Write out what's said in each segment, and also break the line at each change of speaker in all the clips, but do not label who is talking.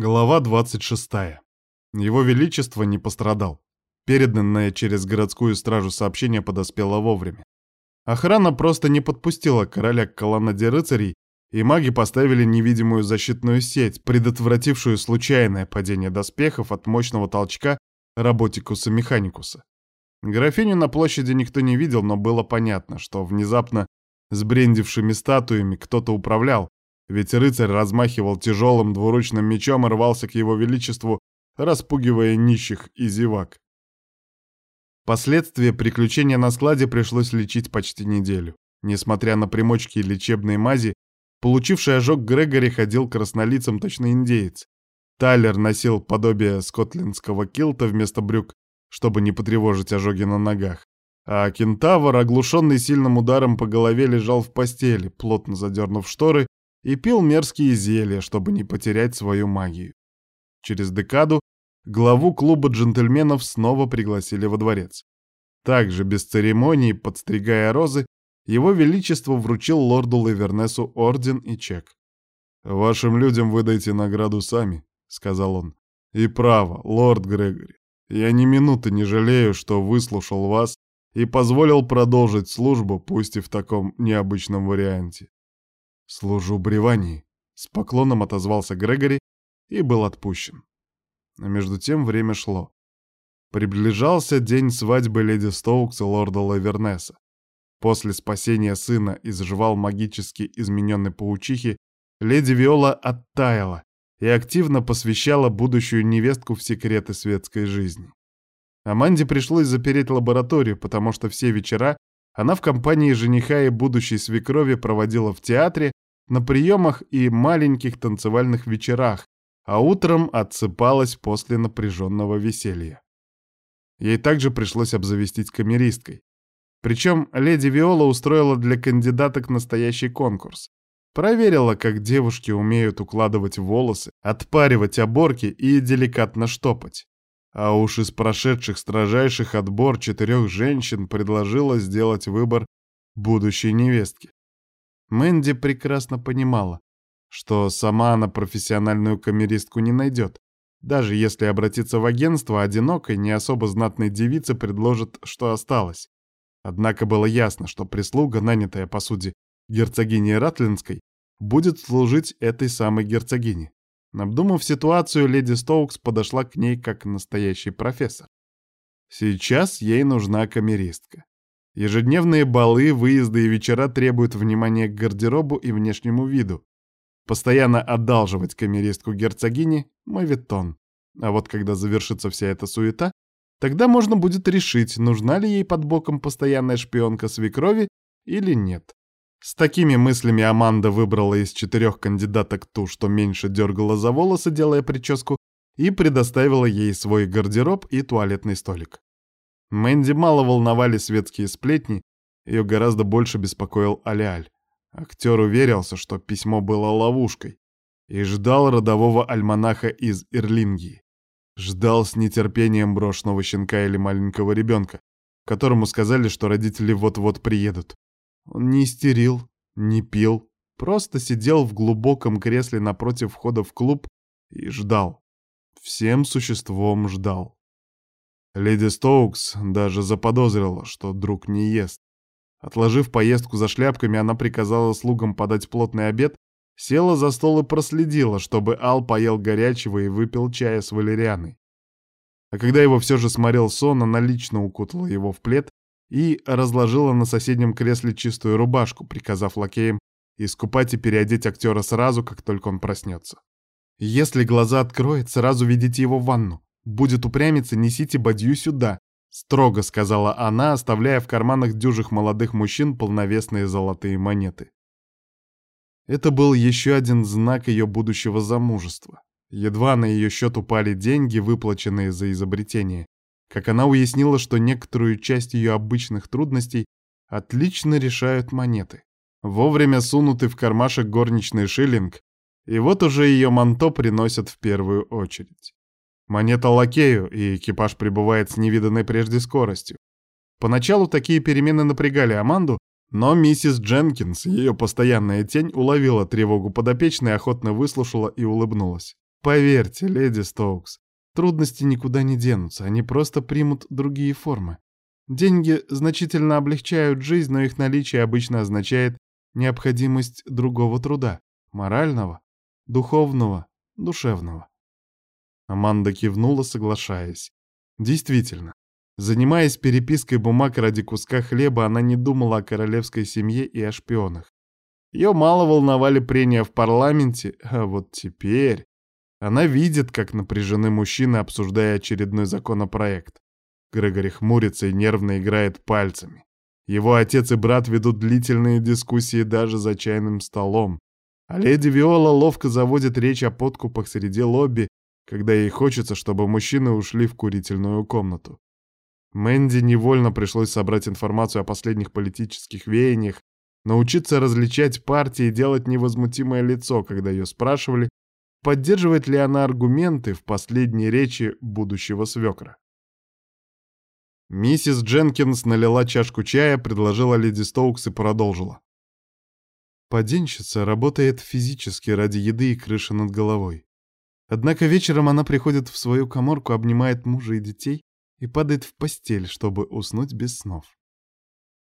Глава 26. Его Величество не пострадал. Переданное через городскую стражу сообщение подоспело вовремя. Охрана просто не подпустила короля к колоннаде рыцарей, и маги поставили невидимую защитную сеть, предотвратившую случайное падение доспехов от мощного толчка Роботикуса Механикуса. Графиню на площади никто не видел, но было понятно, что внезапно сбрендившими статуями кто-то управлял, ведь рыцарь размахивал тяжелым двуручным мечом и рвался к его величеству, распугивая нищих и зевак. Последствия приключения на складе пришлось лечить почти неделю. Несмотря на примочки и лечебные мази, получивший ожог Грегори ходил краснолицем точно индеец. Тайлер носил подобие скотлендского килта вместо брюк, чтобы не потревожить ожоги на ногах. А кентавр, оглушенный сильным ударом по голове, лежал в постели, плотно задернув шторы и пил мерзкие зелья, чтобы не потерять свою магию. Через декаду главу клуба джентльменов снова пригласили во дворец. Также, без церемоний, подстригая розы, его Величество вручил лорду Лавернесу орден и чек. «Вашим людям выдайте награду сами», — сказал он. «И право, лорд Грегори, я ни минуты не жалею, что выслушал вас и позволил продолжить службу, пусть и в таком необычном варианте. «Служу Бревании», — с поклоном отозвался Грегори и был отпущен. А между тем время шло. Приближался день свадьбы леди Стоукс и лорда Лавернеса. После спасения сына из жвал магически измененной паучихи, леди Виола оттаяла и активно посвящала будущую невестку в секреты светской жизни. Аманде пришлось запереть лабораторию, потому что все вечера она в компании жениха и будущей свекрови проводила в театре, на приемах и маленьких танцевальных вечерах, а утром отсыпалась после напряженного веселья. Ей также пришлось обзавестись камеристкой. Причем леди Виола устроила для кандидаток настоящий конкурс. Проверила, как девушки умеют укладывать волосы, отпаривать оборки и деликатно штопать. А уж из прошедших строжайших отбор четырех женщин предложила сделать выбор будущей невестки. Мэнди прекрасно понимала, что сама она профессиональную камеристку не найдет. Даже если обратиться в агентство, одинокой, не особо знатной девице предложат, что осталось. Однако было ясно, что прислуга, нанятая по сути герцогиней Ратлинской, будет служить этой самой герцогине. Обдумав ситуацию, леди Стоукс подошла к ней как настоящий профессор. Сейчас ей нужна камеристка. Ежедневные балы, выезды и вечера требуют внимания к гардеробу и внешнему виду. Постоянно одалживать камеристку герцогини — моветон. А вот когда завершится вся эта суета, тогда можно будет решить, нужна ли ей под боком постоянная шпионка свекрови или нет. С такими мыслями Аманда выбрала из четырех кандидаток ту, что меньше дергала за волосы, делая прическу, и предоставила ей свой гардероб и туалетный столик. Мэнди мало волновали светские сплетни, ее гораздо больше беспокоил Алиаль. Актер уверился, что письмо было ловушкой, и ждал родового альманаха из Ирлингии. Ждал с нетерпением брошенного щенка или маленького ребенка, которому сказали, что родители вот-вот приедут. Он не истерил, не пил, просто сидел в глубоком кресле напротив входа в клуб и ждал. Всем существом ждал. Леди Стоукс даже заподозрила, что друг не ест. Отложив поездку за шляпками, она приказала слугам подать плотный обед, села за стол и проследила, чтобы Ал поел горячего и выпил чая с валерианой. А когда его все же сморил сон, она лично укутала его в плед и разложила на соседнем кресле чистую рубашку, приказав лакеям искупать и переодеть актера сразу, как только он проснется. «Если глаза откроет, сразу ведите его в ванну. Будет упрямиться, несите бадью сюда», — строго сказала она, оставляя в карманах дюжих молодых мужчин полновесные золотые монеты. Это был еще один знак ее будущего замужества. Едва на ее счет упали деньги, выплаченные за изобретение, как она уяснила, что некоторую часть ее обычных трудностей отлично решают монеты. Вовремя сунутый в кармашек горничный шиллинг, и вот уже ее манто приносят в первую очередь. Монета лакею, и экипаж прибывает с невиданной прежде скоростью. Поначалу такие перемены напрягали Аманду, но миссис Дженкинс, ее постоянная тень, уловила тревогу подопечной, охотно выслушала и улыбнулась. Поверьте, леди Стоукс, трудности никуда не денутся, они просто примут другие формы. Деньги значительно облегчают жизнь, но их наличие обычно означает необходимость другого труда, морального, духовного, душевного. Аманда кивнула, соглашаясь. Действительно, занимаясь перепиской бумаг ради куска хлеба, она не думала о королевской семье и о шпионах. Ее мало волновали прения в парламенте, а вот теперь она видит, как напряжены мужчины, обсуждая очередной законопроект. Грегори хмурится и нервно играет пальцами. Его отец и брат ведут длительные дискуссии даже за чайным столом. А леди Виола ловко заводит речь о подкупах среди лобби, когда ей хочется, чтобы мужчины ушли в курительную комнату. Мэнди невольно пришлось собрать информацию о последних политических веяниях, научиться различать партии и делать невозмутимое лицо, когда ее спрашивали, поддерживает ли она аргументы в последней речи будущего свекра. Миссис Дженкинс налила чашку чая, предложила леди Стоукс и продолжила. Поденщица работает физически ради еды и крыши над головой. Однако вечером она приходит в свою коморку, обнимает мужа и детей и падает в постель, чтобы уснуть без снов.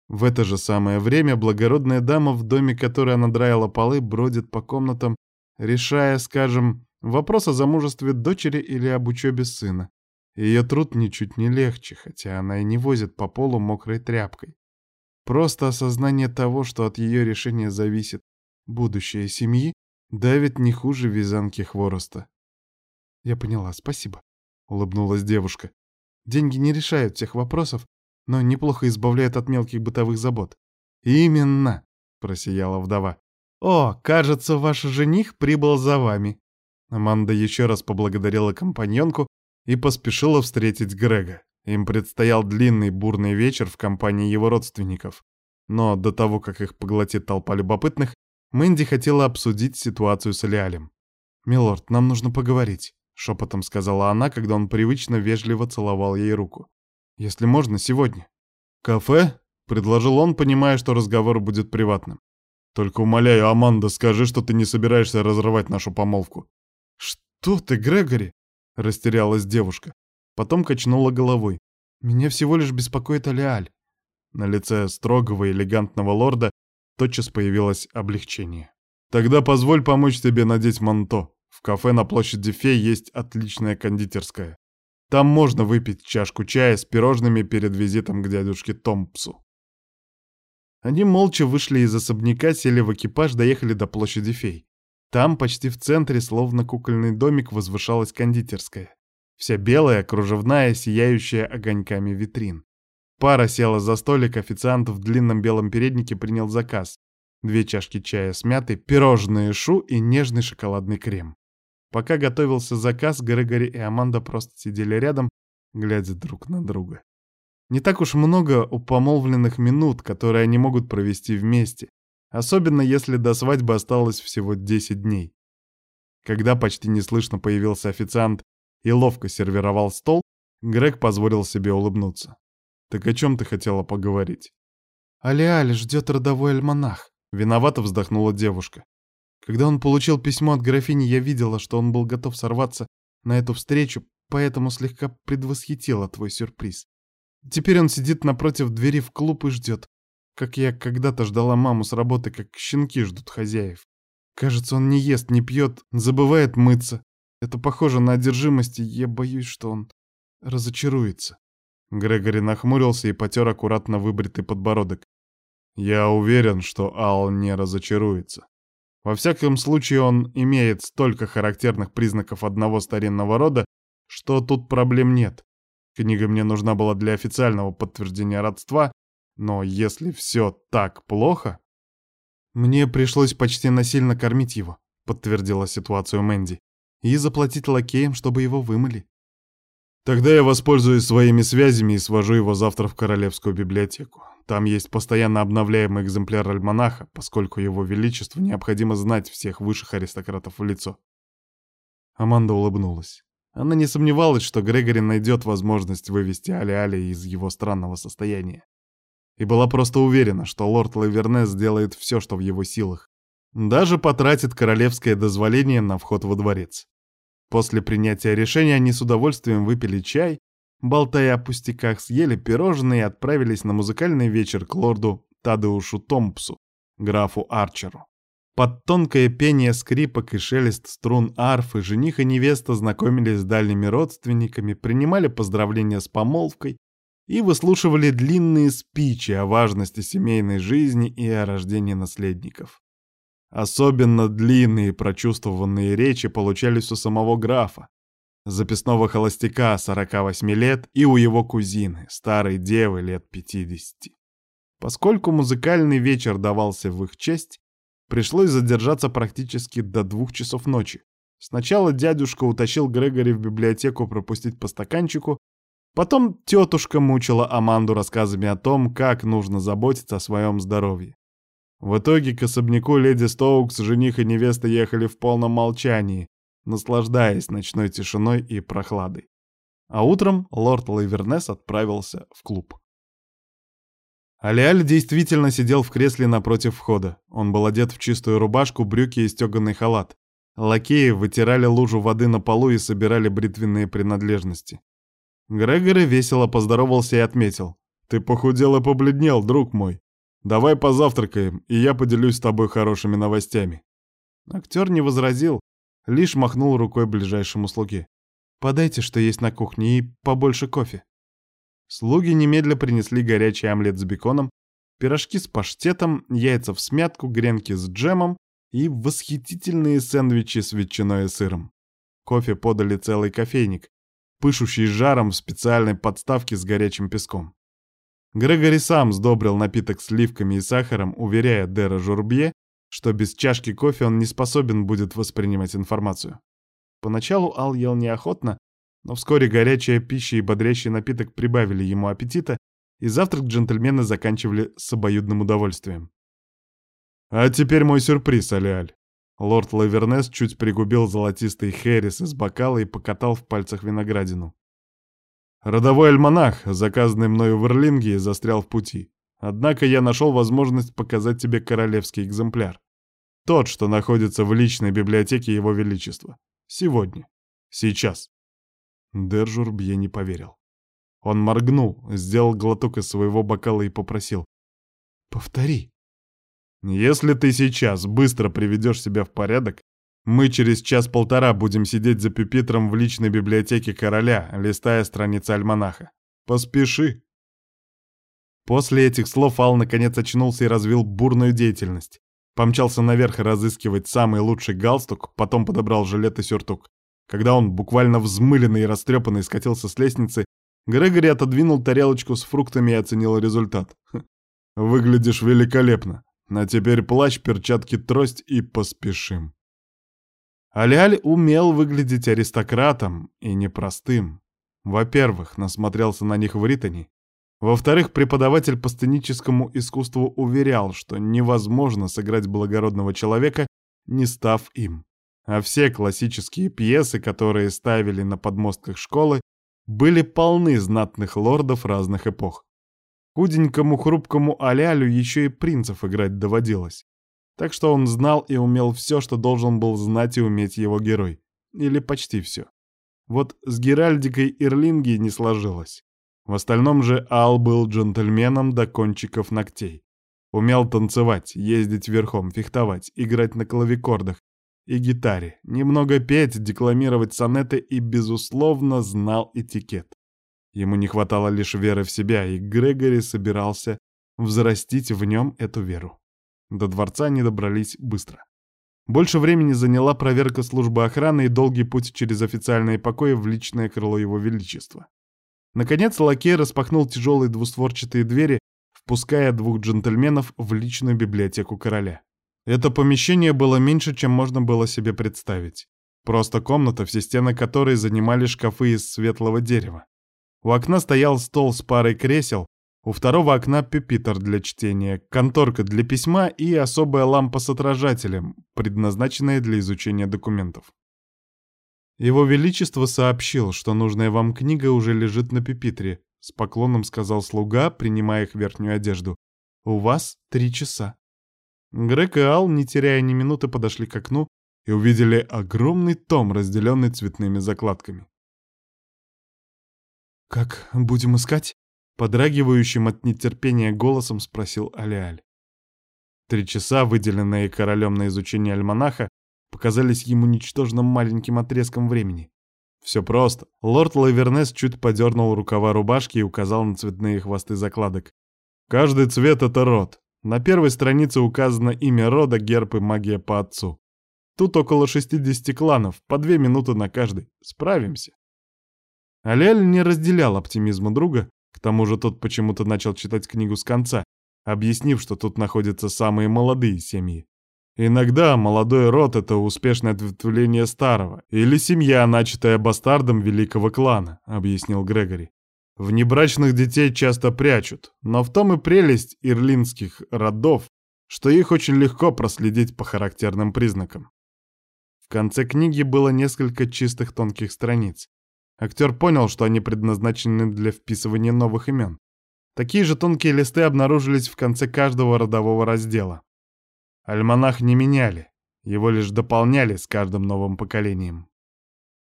В это же самое время благородная дама, в доме которой она драила полы, бродит по комнатам, решая, скажем, вопрос о замужестве дочери или об учебе сына. Ее труд ничуть не легче, хотя она и не возит по полу мокрой тряпкой. Просто осознание того, что от ее решения зависит будущее семьи, давит не хуже вязанки хвороста. «Я поняла, спасибо», — улыбнулась девушка. «Деньги не решают всех вопросов, но неплохо избавляют от мелких бытовых забот». «Именно», — просияла вдова. «О, кажется, ваш жених прибыл за вами». Аманда еще раз поблагодарила компаньонку и поспешила встретить Грега. Им предстоял длинный бурный вечер в компании его родственников. Но до того, как их поглотит толпа любопытных, Мэнди хотела обсудить ситуацию с Алиалем. «Милорд, нам нужно поговорить», — шепотом сказала она, когда он привычно вежливо целовал ей руку. «Если можно, сегодня». «Кафе?» — предложил он, понимая, что разговор будет приватным. «Только умоляю, Аманда, скажи, что ты не собираешься разрывать нашу помолвку». «Что ты, Грегори?» — растерялась девушка. Потом качнула головой. «Меня всего лишь беспокоит Алиаль». На лице строгого элегантного лорда тотчас появилось облегчение. «Тогда позволь помочь тебе надеть манто. В кафе на площади Фей есть отличная кондитерская. Там можно выпить чашку чая с пирожными перед визитом к дядюшке Томпсу». Они молча вышли из особняка, сели в экипаж, доехали до площади Фей. Там, почти в центре, словно кукольный домик, возвышалась кондитерская. Вся белая, кружевная, сияющая огоньками витрин. Пара села за столик, официант в длинном белом переднике принял заказ. Две чашки чая с мятой, пирожные шу и нежный шоколадный крем. Пока готовился заказ, Грегори и Аманда просто сидели рядом, глядя друг на друга. Не так уж много у помолвленных минут, которые они могут провести вместе, особенно если до свадьбы осталось всего 10 дней. Когда почти неслышно появился официант и ловко сервировал стол, Грег позволил себе улыбнуться. «Так о чем ты хотела поговорить?» «Али-Али ждет родовой альманах», — виновато вздохнула девушка. Когда он получил письмо от графини, я видела, что он был готов сорваться на эту встречу, поэтому слегка предвосхитила твой сюрприз. Теперь он сидит напротив двери в клуб и ждет, как я когда-то ждала маму с работы, как щенки ждут хозяев. Кажется, он не ест, не пьет, забывает мыться. Это похоже на одержимость, и я боюсь, что он разочаруется. Грегори нахмурился и потер аккуратно выбритый подбородок. Я уверен, что Ал не разочаруется. Во всяком случае, он имеет столько характерных признаков одного старинного рода, что тут проблем нет. Книга мне нужна была для официального подтверждения родства, но если все так плохо... Мне пришлось почти насильно кормить его, подтвердила ситуацию Мэнди, и заплатить лакеям, чтобы его вымыли. Тогда я воспользуюсь своими связями и свожу его завтра в Королевскую библиотеку. Там есть постоянно обновляемый экземпляр альманаха, поскольку его величеству необходимо знать всех высших аристократов в лицо. Аманда улыбнулась. Она не сомневалась, что Грегори найдет возможность вывести Али-Али из его странного состояния и была просто уверена, что лорд Лаверне сделает все, что в его силах. Даже потратит королевское дозволение на вход во дворец. После принятия решения они с удовольствием выпили чай, болтая о пустяках, съели пирожные и отправились на музыкальный вечер к лорду Тадеушу Томпсу, графу Арчеру. Под тонкое пение скрипок и шелест струн арфы жених и невеста знакомились с дальними родственниками, принимали поздравления с помолвкой и выслушивали длинные спичи о важности семейной жизни и о рождении наследников. Особенно длинные прочувствованные речи получались у самого графа, записного холостяка 48 лет и у его кузины, старой девы лет 50. Поскольку музыкальный вечер давался в их честь, пришлось задержаться практически до двух часов ночи. Сначала дядюшка утащил Грегори в библиотеку пропустить по стаканчику, потом тетушка мучила Аманду рассказами о том, как нужно заботиться о своем здоровье. В итоге к особняку леди Стоукс жених и невеста ехали в полном молчании, наслаждаясь ночной тишиной и прохладой. А утром лорд Лайвернес отправился в клуб. Алиаль действительно сидел в кресле напротив входа. Он был одет в чистую рубашку, брюки и стеганый халат. Лакеи вытирали лужу воды на полу и собирали бритвенные принадлежности. Грегори весело поздоровался и отметил. «Ты похудел и побледнел, друг мой. Давай позавтракаем, и я поделюсь с тобой хорошими новостями». Актер не возразил, лишь махнул рукой ближайшему слуге. «Подайте, что есть на кухне, и побольше кофе». Слуги немедля принесли горячий омлет с беконом, пирожки с паштетом, яйца в смятку, гренки с джемом и восхитительные сэндвичи с ветчиной и сыром. Кофе подали целый кофейник, пышущий жаром в специальной подставке с горячим песком. Грегори сам сдобрил напиток сливками и сахаром, уверяя Дера Журбье, что без чашки кофе он не способен будет воспринимать информацию. Поначалу Ал ел неохотно, но вскоре горячая пища и бодрящий напиток прибавили ему аппетита, и завтрак джентльмены заканчивали с обоюдным удовольствием. «А теперь мой сюрприз, Алиаль». Лорд Лавернес чуть пригубил золотистый херес из бокала и покатал в пальцах виноградину. Родовой альманах, заказанный мною в Ирлинге, застрял в пути. Однако я нашел возможность показать тебе королевский экземпляр. Тот, что находится в личной библиотеке Его Величества. Сегодня. Сейчас. Держурбье не поверил. Он моргнул, сделал глоток из своего бокала и попросил. «Повтори». «Если ты сейчас быстро приведешь себя в порядок, мы через час-полтора будем сидеть за пюпитром в личной библиотеке короля, листая страницы альманаха. Поспеши. После этих слов Ал наконец очнулся и развил бурную деятельность. Помчался наверх разыскивать самый лучший галстук, потом подобрал жилет и сюртук. Когда он, буквально взмыленный и растрепанный, скатился с лестницы, Грегори отодвинул тарелочку с фруктами и оценил результат. «Выглядишь великолепно. А теперь плащ, перчатки, трость и поспешим». Аляль умел выглядеть аристократом и непростым. Во-первых, насмотрелся на них в Ритоне. Во-вторых, преподаватель по сценическому искусству уверял, что невозможно сыграть благородного человека, не став им. А все классические пьесы, которые ставили на подмостках школы, были полны знатных лордов разных эпох. Худенькому хрупкому Алялю еще и принцев играть доводилось. Так что он знал и умел все, что должен был знать и уметь его герой. Или почти все. Вот с Геральдикой Ирлинги не сложилось. В остальном же Ал был джентльменом до кончиков ногтей. Умел танцевать, ездить верхом, фехтовать, играть на клавикордах и гитаре, немного петь, декламировать сонеты и, безусловно, знал этикет. Ему не хватало лишь веры в себя, и Грегори собирался взрастить в нем эту веру. До дворца они добрались быстро. Больше времени заняла проверка службы охраны и долгий путь через официальные покои в личное крыло его величества. Наконец лакей распахнул тяжелые двустворчатые двери, впуская двух джентльменов в личную библиотеку короля. Это помещение было меньше, чем можно было себе представить. Просто комната, все стены которой занимали шкафы из светлого дерева. У окна стоял стол с парой кресел, у второго окна пюпитр для чтения, конторка для письма и особая лампа с отражателем, предназначенная для изучения документов. Его Величество сообщил, что нужная вам книга уже лежит на пюпитре, с поклоном сказал слуга, принимая их верхнюю одежду. У вас три часа. Грег и Ал, не теряя ни минуты, подошли к окну и увидели огромный том, разделенный цветными закладками.
«Как будем искать?» — подрагивающим от нетерпения голосом спросил Алиаль.
Три часа, выделенные королем на изучение альманаха, показались ему ничтожно маленьким отрезком времени. Все просто. Лорд Лавернес чуть подернул рукава рубашки и указал на цветные хвосты закладок. Каждый цвет — это род. На первой странице указано имя рода, герб и магия по отцу. Тут около 60 кланов, по две минуты на каждый. Справимся. Аляль не разделял оптимизма друга, к тому же тот почему-то начал читать книгу с конца, объяснив, что тут находятся самые молодые семьи. Иногда молодой род — это успешное ответвление старого, или семья, начатая бастардом великого клана, объяснил Грегори. Внебрачных детей часто прячут, но в том и прелесть ирлинских родов, что их очень легко проследить по характерным признакам. В конце книги было несколько чистых тонких страниц. Актер понял, что они предназначены для вписывания новых имен. Такие же тонкие листы обнаружились в конце каждого родового раздела. Альманах не меняли, его лишь дополняли с каждым новым поколением.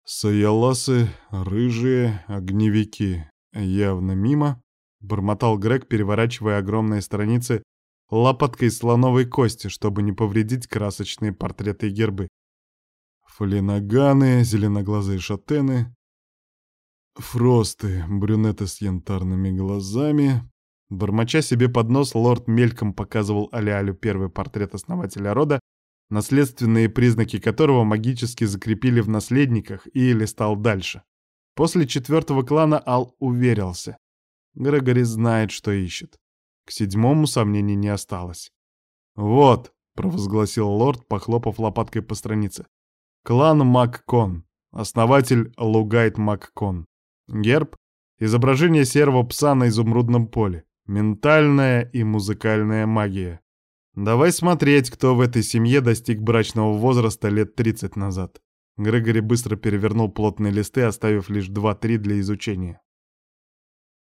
«Саяласы, рыжие, огневики, явно мимо», — бормотал Грег, переворачивая огромные страницы лопаткой слоновой кости, чтобы не повредить красочные портреты и гербы. Фалинаганы, зеленоглазые шатены, Фросты, брюнеты с янтарными глазами. Бормоча себе под нос, лорд мельком показывал Алиалю первый портрет основателя рода, наследственные признаки которого магически закрепили в наследниках и листал дальше. После четвертого клана Ал уверился. Грегори знает, что ищет. К седьмому сомнений не осталось. «Вот», — провозгласил лорд, похлопав лопаткой по странице. «Клан Маккон. Основатель Лугайт Маккон. Герб — изображение серого пса на изумрудном поле. Ментальная и музыкальная магия. Давай смотреть, кто в этой семье достиг брачного возраста лет 30 назад. Грегори быстро перевернул плотные листы, оставив лишь 2-3 для изучения.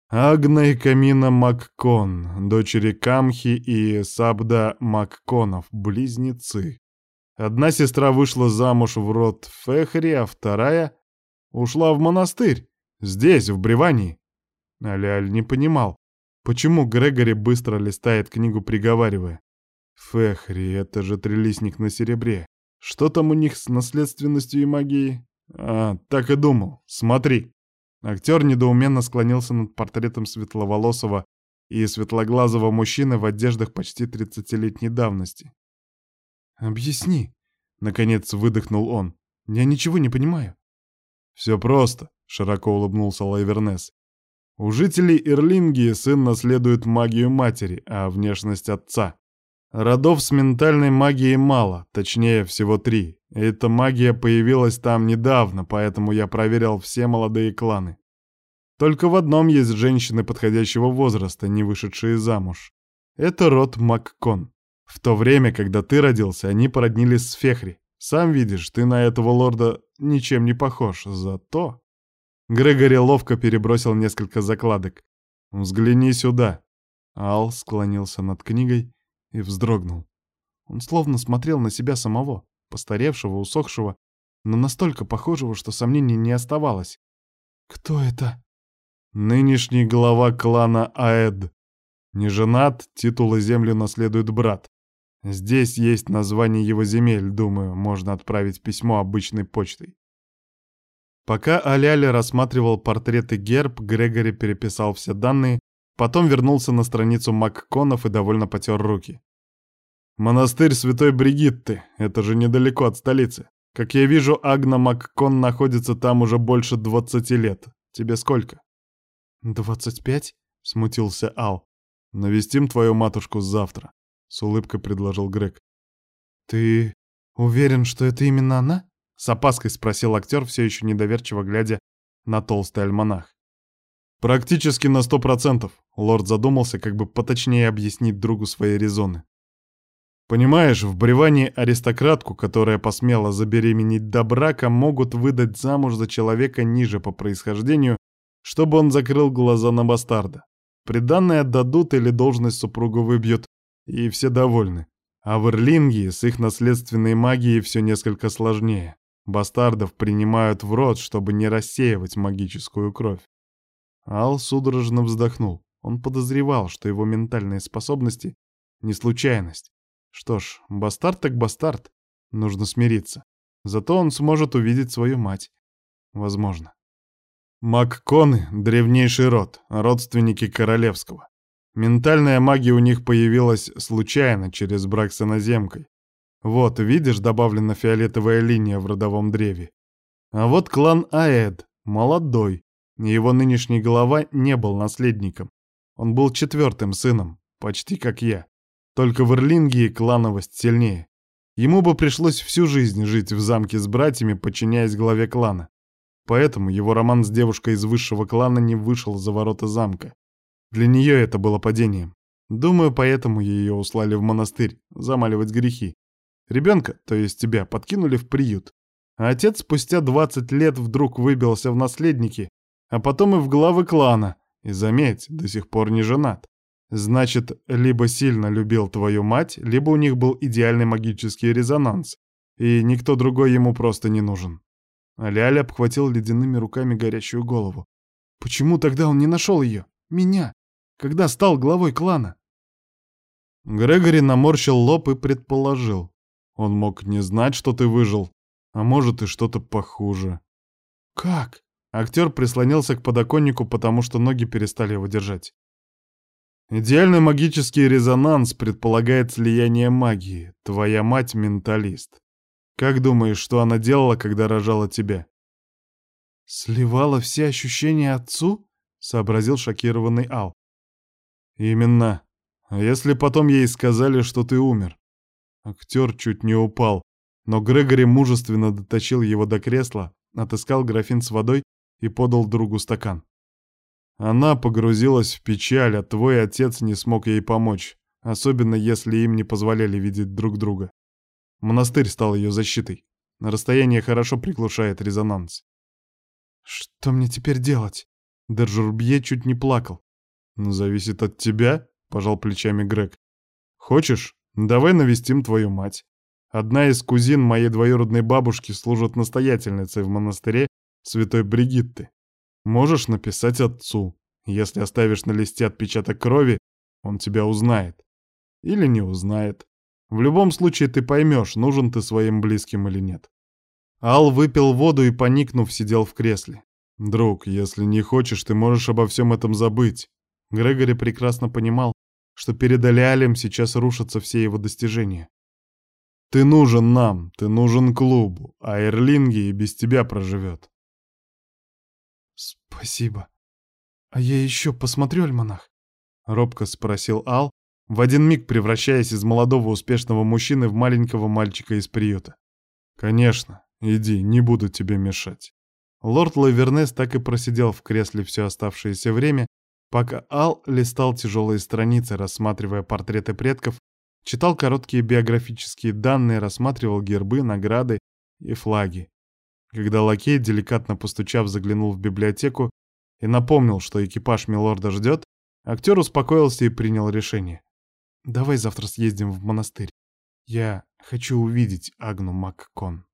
Агна и Камина Маккон, дочери Камхи и Сабда Макконов, близнецы. Одна сестра вышла замуж в род Фехри, а вторая ушла в монастырь. Здесь, в Бревании. Аляль не понимал, почему Грегори быстро листает книгу, приговаривая. Фехри, это же трелисник на серебре. Что там у них с наследственностью и магией? А, так и думал. Смотри. Актер недоуменно склонился над портретом светловолосого и светлоглазого мужчины в одеждах почти тридцатилетней давности.
«Объясни», — наконец выдохнул он. «Я ничего не понимаю».
«Все просто широко улыбнулся Лайвернес. У жителей Ирлингии сын наследует магию матери, а внешность отца. Родов с ментальной магией мало, точнее, всего три. Эта магия появилась там недавно, поэтому я проверил все молодые кланы. Только в одном есть женщины подходящего возраста, не вышедшие замуж. Это род Маккон. В то время, когда ты родился, они породнились с Фехри. Сам видишь, ты на этого лорда ничем не похож, зато... Грегори ловко перебросил несколько закладок. «Взгляни сюда!» Ал склонился над книгой и вздрогнул. Он словно смотрел на себя самого, постаревшего, усохшего, но настолько похожего, что сомнений не оставалось.
«Кто это?»
«Нынешний глава клана Аэд. Не женат, титул и землю наследует брат. Здесь есть название его земель, думаю, можно отправить письмо обычной почтой. Пока Аляля рассматривал портреты герб, Грегори переписал все данные, потом вернулся на страницу Макконов и довольно потер руки. «Монастырь Святой Бригитты, это же недалеко от столицы. Как я вижу, Агна Маккон находится там уже больше двадцати лет. Тебе сколько?»
«Двадцать пять?» — смутился Ал.
«Навестим твою матушку завтра», — с улыбкой предложил Грег.
«Ты уверен, что это именно она?»
С опаской спросил актер, все еще недоверчиво глядя на толстый альманах. «Практически на сто процентов», — лорд задумался, как бы поточнее объяснить другу свои резоны. «Понимаешь, в Бревании аристократку, которая посмела забеременеть до брака, могут выдать замуж за человека ниже по происхождению, чтобы он закрыл глаза на бастарда. Приданное отдадут или должность супругу выбьют, и все довольны. А в Ирлингии с их наследственной магией все несколько сложнее. Бастардов принимают в рот, чтобы не рассеивать магическую кровь. Ал судорожно вздохнул. Он подозревал, что его ментальные способности — не случайность. Что ж, бастард так бастард. Нужно смириться. Зато он сможет увидеть свою мать. Возможно. Макконы — древнейший род, родственники королевского. Ментальная магия у них появилась случайно через брак с иноземкой. Вот, видишь, добавлена фиолетовая линия в родовом древе. А вот клан Аэд, молодой. Его нынешний глава не был наследником. Он был четвертым сыном, почти как я. Только в Ирлингии клановость сильнее. Ему бы пришлось всю жизнь жить в замке с братьями, подчиняясь главе клана. Поэтому его роман с девушкой из высшего клана не вышел за ворота замка. Для нее это было падением. Думаю, поэтому ее услали в монастырь, замаливать грехи. Ребенка, то есть тебя, подкинули в приют. А отец спустя 20 лет вдруг выбился в наследники, а потом и в главы клана. И заметь, до сих пор не женат. Значит, либо сильно любил твою мать, либо у них был идеальный магический резонанс, и никто другой ему просто не нужен. Аляля обхватил ледяными руками горящую голову. Почему тогда он не нашел ее? Меня? Когда стал главой клана? Грегори наморщил лоб и предположил. Он мог не знать, что ты выжил, а может и что-то похуже. Как? Актер прислонился к подоконнику, потому что ноги перестали его держать. Идеальный магический резонанс предполагает слияние магии. Твоя мать — менталист. Как думаешь, что она делала, когда рожала тебя? Сливала все ощущения отцу? Сообразил шокированный Ал. Именно. А если потом ей сказали, что ты умер? Актер чуть не упал, но Грегори мужественно дотащил его до кресла, отыскал графин с водой и подал другу стакан. Она погрузилась в печаль, а твой отец не смог ей помочь, особенно если им не позволяли видеть друг друга. Монастырь стал ее защитой. На расстоянии хорошо приглушает резонанс. «Что мне теперь делать?» Держурбье чуть не плакал. «Ну, зависит от тебя», — пожал плечами Грег. «Хочешь, давай навестим твою мать. Одна из кузин моей двоюродной бабушки служит настоятельницей в монастыре святой Бригитты. Можешь написать отцу. Если оставишь на листе отпечаток крови, он тебя узнает. Или не узнает. В любом случае ты поймешь, нужен ты своим близким или нет. Ал выпил воду и, поникнув, сидел в кресле. «Друг, если не хочешь, ты можешь обо всем этом забыть». Грегори прекрасно понимал, что перед Алиалем сейчас рушатся все его достижения. «Ты нужен нам, ты нужен клубу, а Эрлинги и без тебя проживет». «Спасибо. А я еще посмотрю альманах?» — робко спросил Ал, в один миг превращаясь из молодого успешного мужчины в маленького мальчика из приюта. «Конечно, иди, не буду тебе мешать». Лорд Лавернес так и просидел в кресле все оставшееся время, пока Ал листал тяжелые страницы, рассматривая портреты предков, читал короткие биографические данные, рассматривал гербы, награды и флаги. Когда лакей, деликатно постучав, заглянул в библиотеку и напомнил, что экипаж Милорда ждет, актер успокоился и принял решение. Давай завтра съездим в монастырь. Я хочу увидеть Агну Маккон.